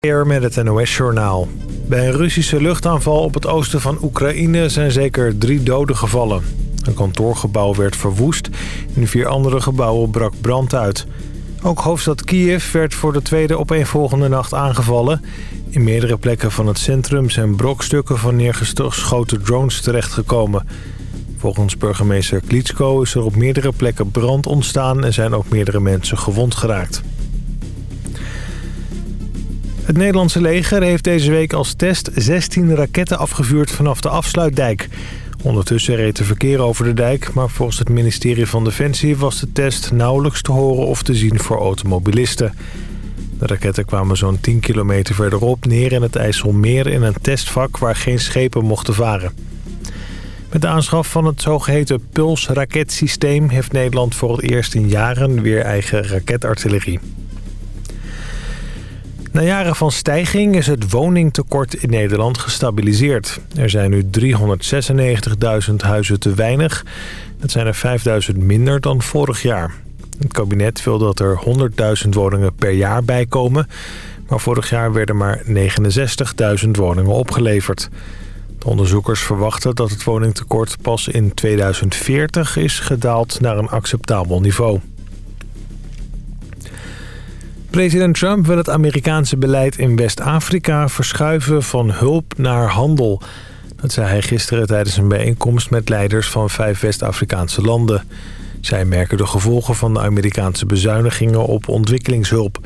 met het NOS-journaal. Bij een Russische luchtaanval op het oosten van Oekraïne zijn zeker drie doden gevallen. Een kantoorgebouw werd verwoest. In vier andere gebouwen brak brand uit. Ook hoofdstad Kiev werd voor de tweede opeenvolgende nacht aangevallen. In meerdere plekken van het centrum zijn brokstukken van neergeschoten drones terechtgekomen. Volgens burgemeester Klitschko is er op meerdere plekken brand ontstaan... en zijn ook meerdere mensen gewond geraakt. Het Nederlandse leger heeft deze week als test 16 raketten afgevuurd vanaf de afsluitdijk. Ondertussen reed er verkeer over de dijk, maar volgens het ministerie van Defensie was de test nauwelijks te horen of te zien voor automobilisten. De raketten kwamen zo'n 10 kilometer verderop neer in het IJsselmeer in een testvak waar geen schepen mochten varen. Met de aanschaf van het zogeheten Puls-raketsysteem heeft Nederland voor het eerst in jaren weer eigen raketartillerie. Na jaren van stijging is het woningtekort in Nederland gestabiliseerd. Er zijn nu 396.000 huizen te weinig. Dat zijn er 5.000 minder dan vorig jaar. Het kabinet wil dat er 100.000 woningen per jaar bijkomen. Maar vorig jaar werden maar 69.000 woningen opgeleverd. De onderzoekers verwachten dat het woningtekort pas in 2040 is gedaald naar een acceptabel niveau. President Trump wil het Amerikaanse beleid in West-Afrika verschuiven van hulp naar handel. Dat zei hij gisteren tijdens een bijeenkomst met leiders van vijf West-Afrikaanse landen. Zij merken de gevolgen van de Amerikaanse bezuinigingen op ontwikkelingshulp.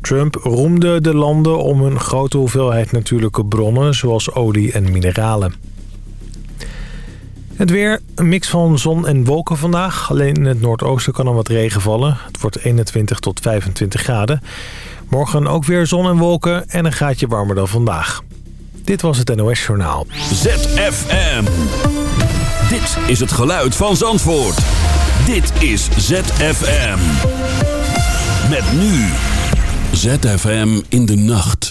Trump roemde de landen om een grote hoeveelheid natuurlijke bronnen zoals olie en mineralen. Het weer, een mix van zon en wolken vandaag. Alleen in het noordoosten kan er wat regen vallen. Het wordt 21 tot 25 graden. Morgen ook weer zon en wolken en een gaatje warmer dan vandaag. Dit was het NOS Journaal. ZFM. Dit is het geluid van Zandvoort. Dit is ZFM. Met nu. ZFM in de nacht.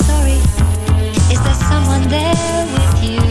there with you.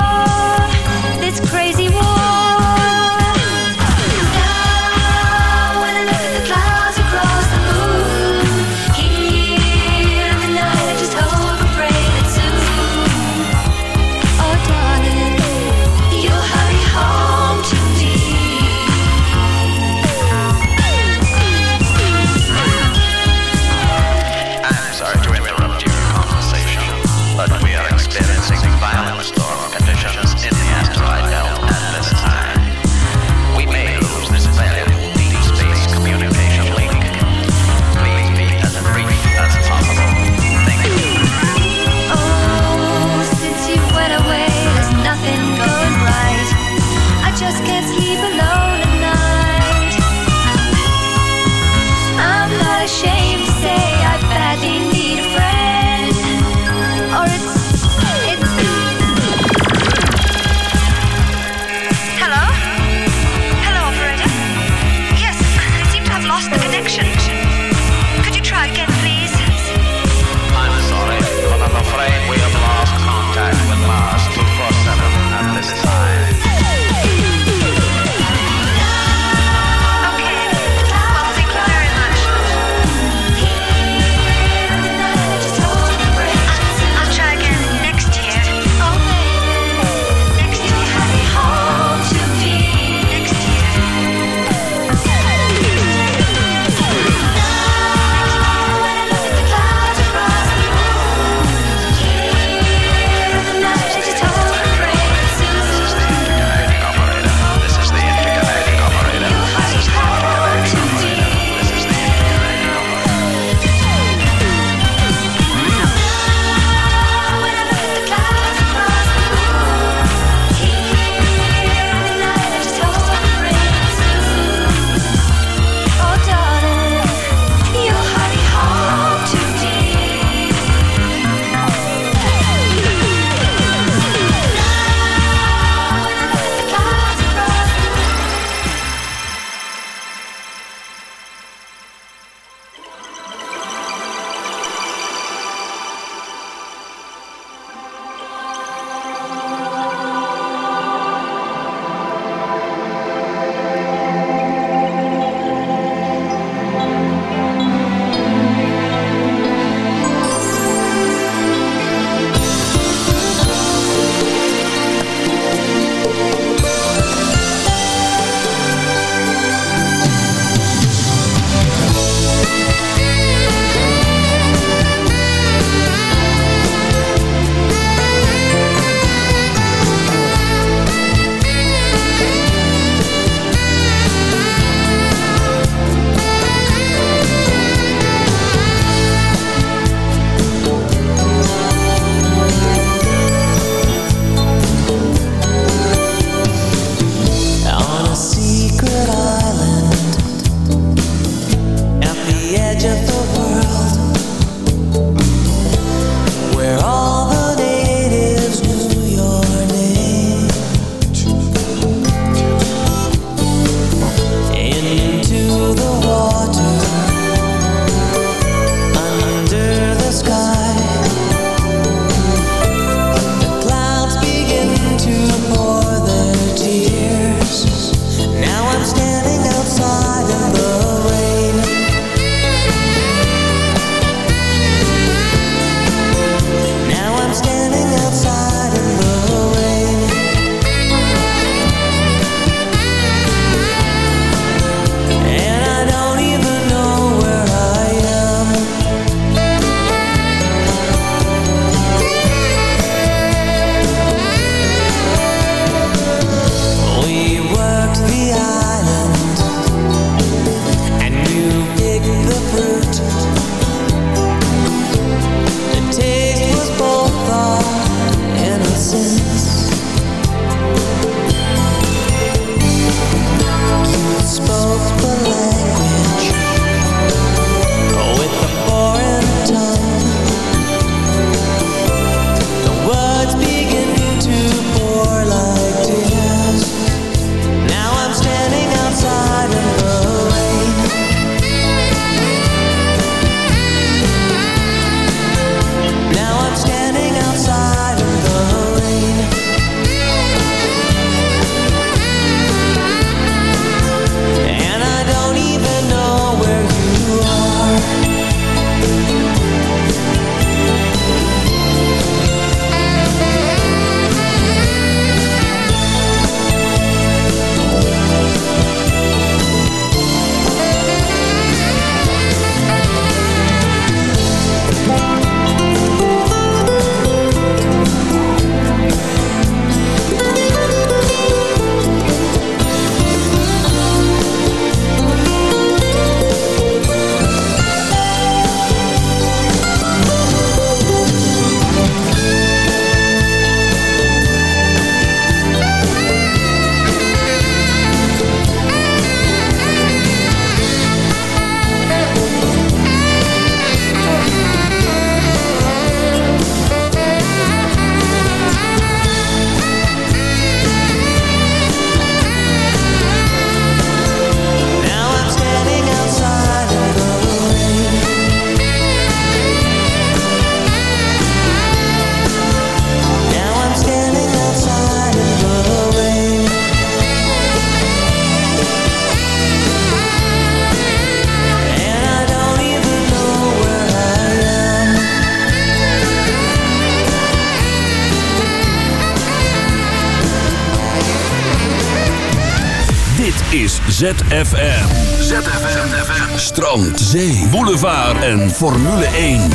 ZFM. ZFM. Strand, zee, boulevard en Formule 1.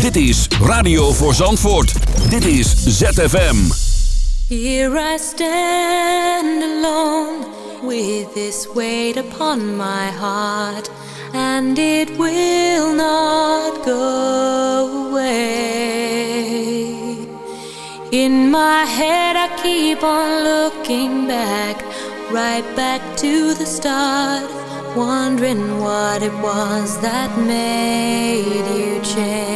Dit is Radio voor Zandvoort. Dit is ZFM. Here I stand alone with this weight upon my heart. And it will not go away. In my head I keep on looking back, right back to the start, wondering what it was that made you change.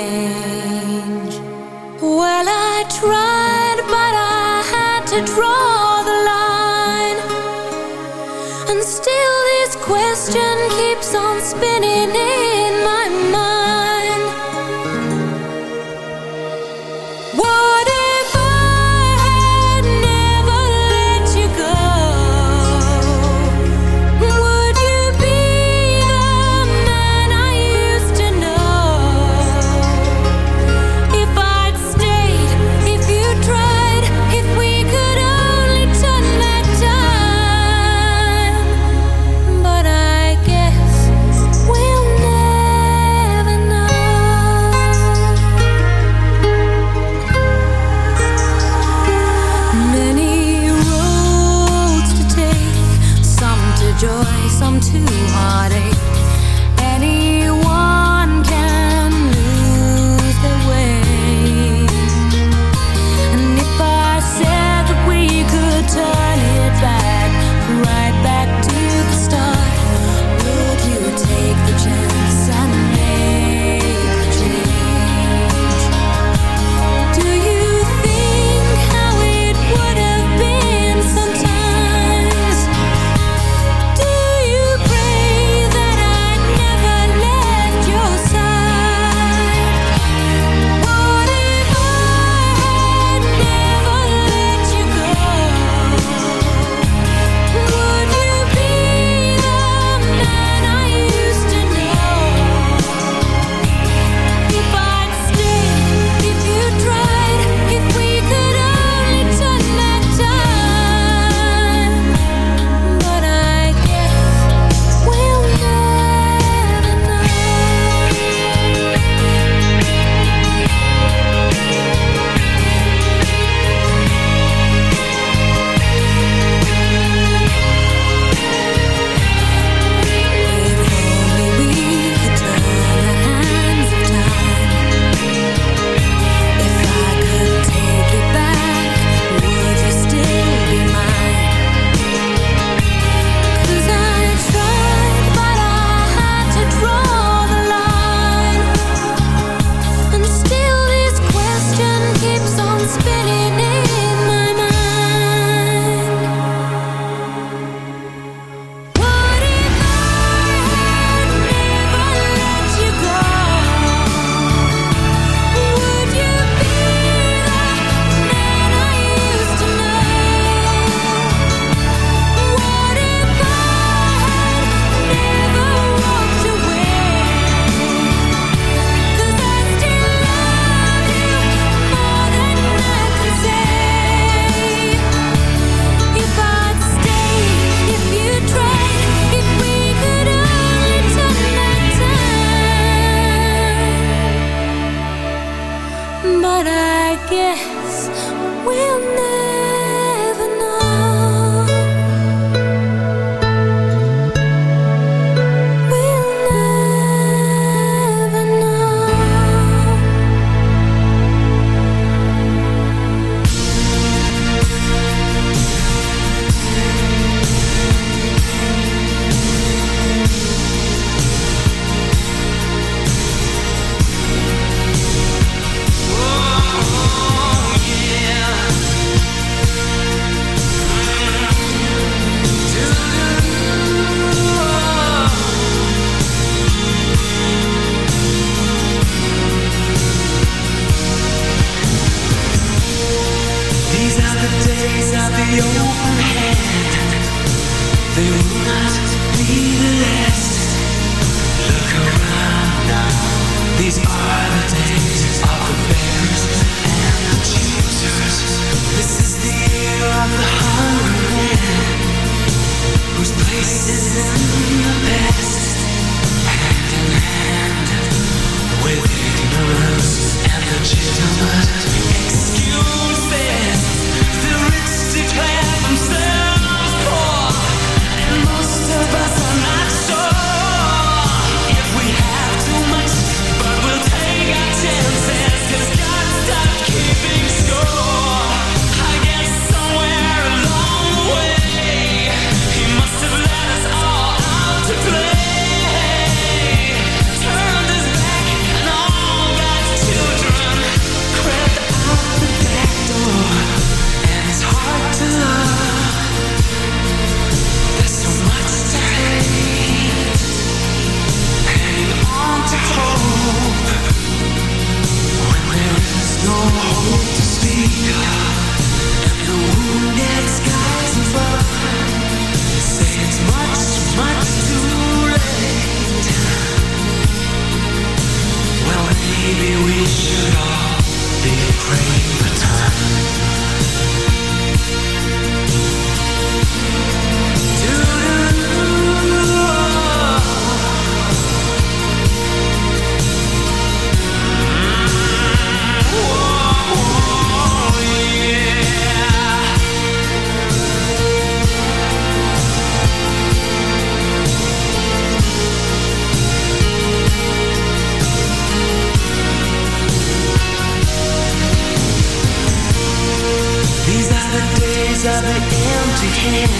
got an empty hand.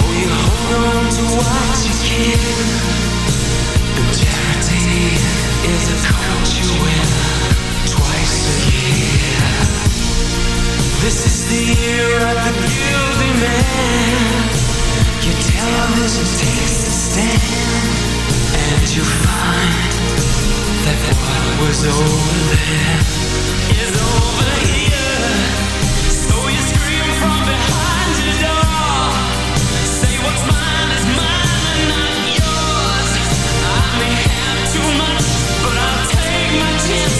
Oh, you hold on to what you can And charity is a coat you wear Twice a year. This is the year of the guilty man. Your television takes a stand And you find that what was over there Is over here chance.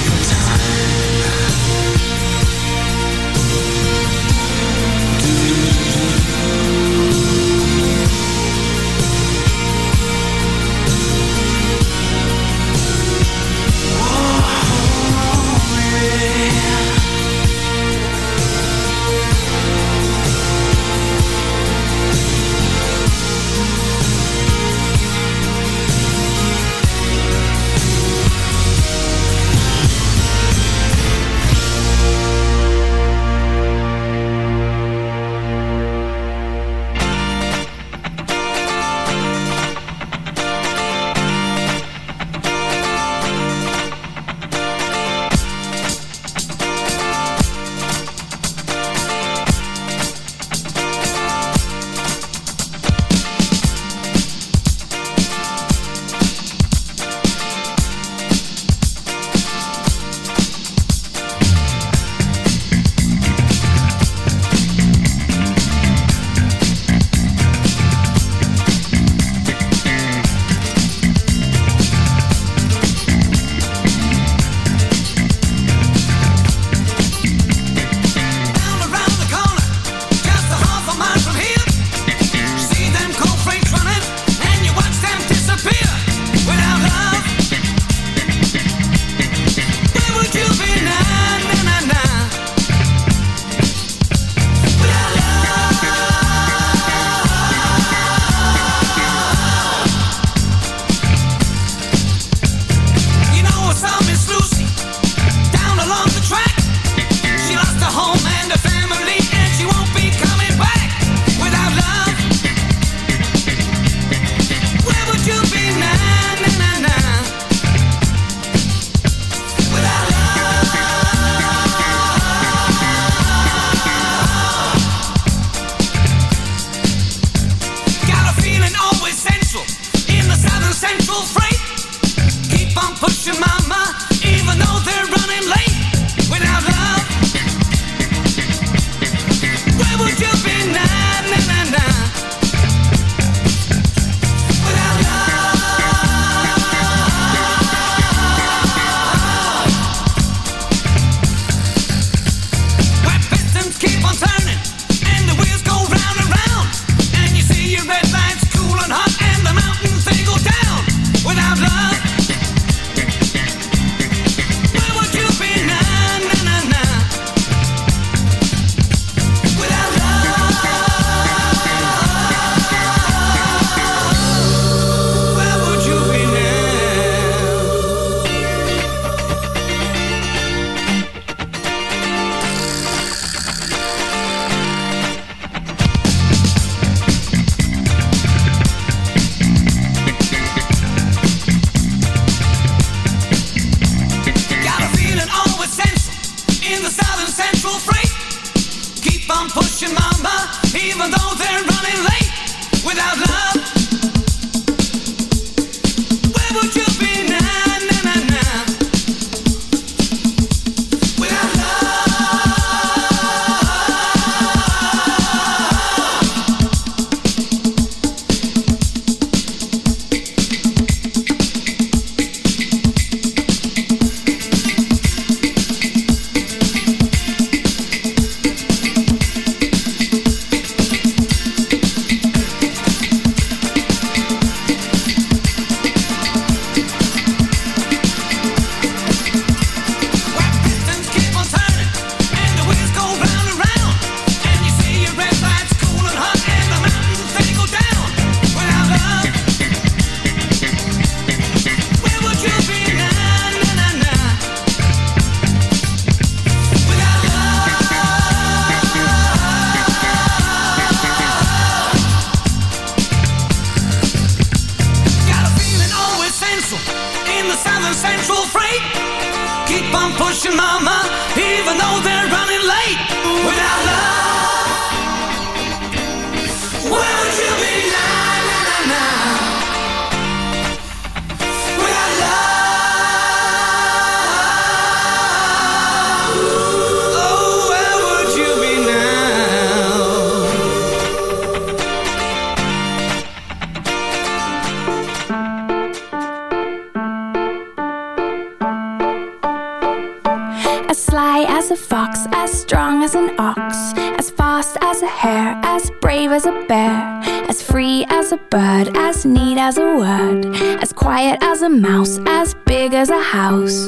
word, as quiet as a mouse, as big as a house.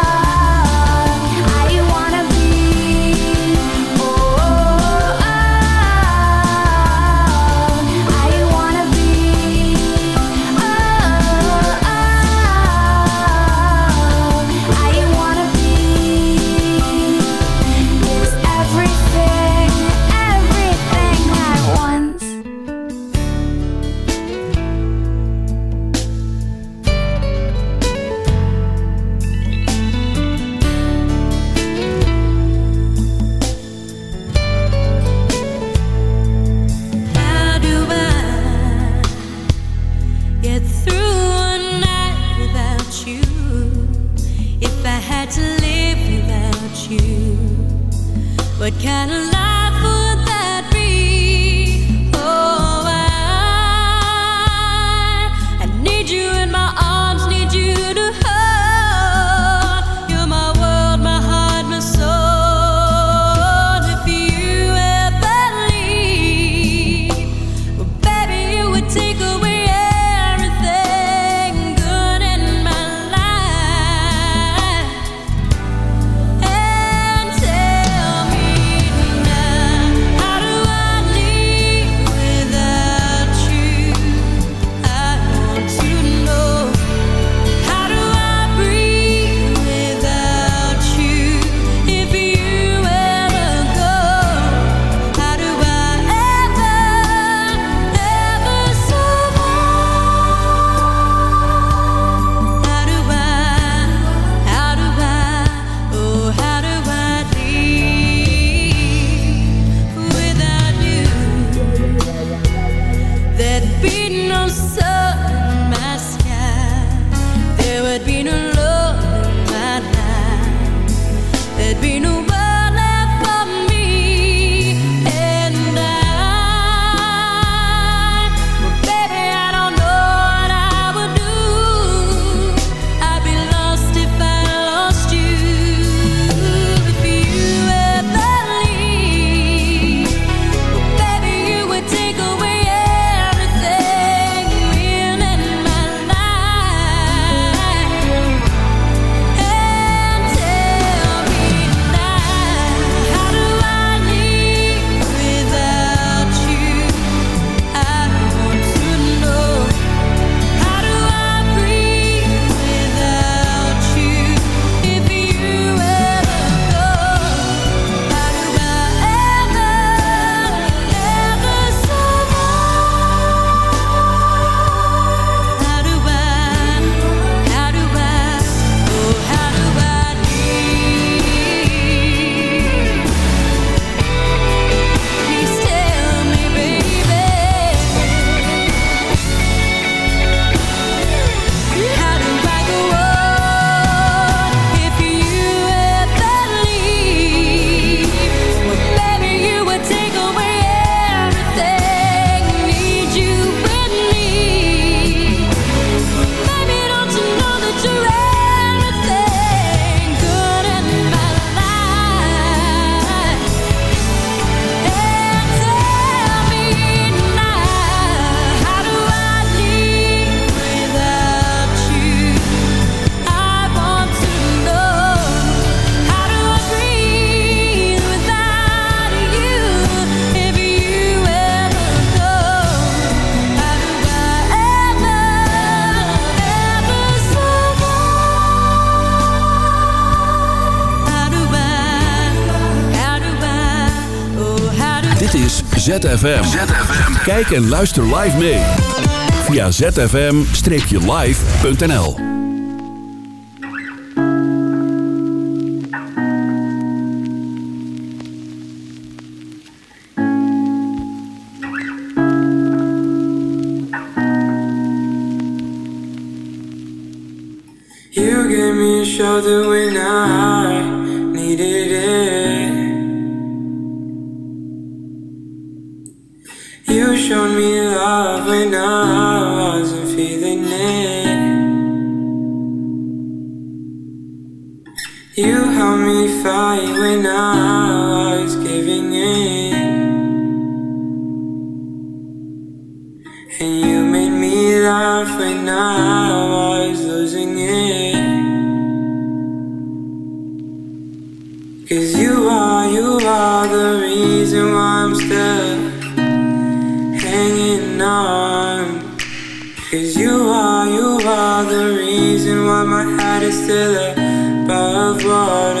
to live without you, what kind of life Kijk en luister live mee. Via zfm-live.nl You gave me a shelter when I me fight when I was giving in. And you made me laugh when I was losing it. Cause you are, you are the reason why I'm still hanging on. Cause you are, you are the reason why my head is still above water.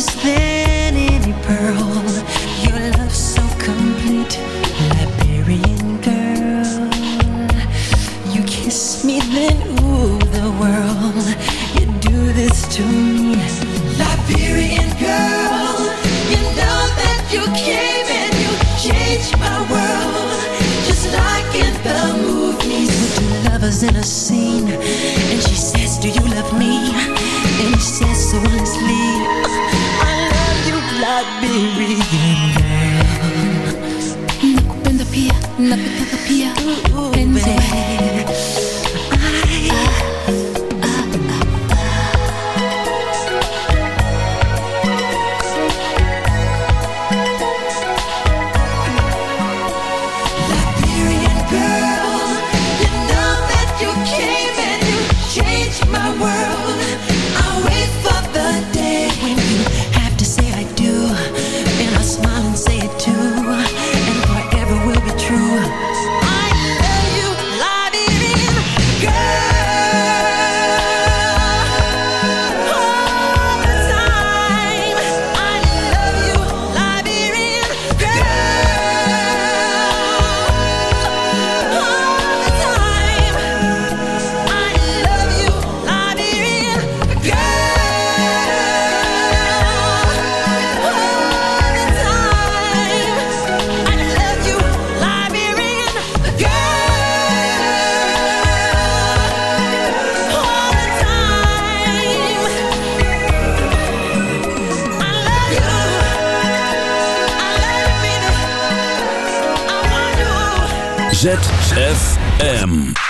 precious than ZFM.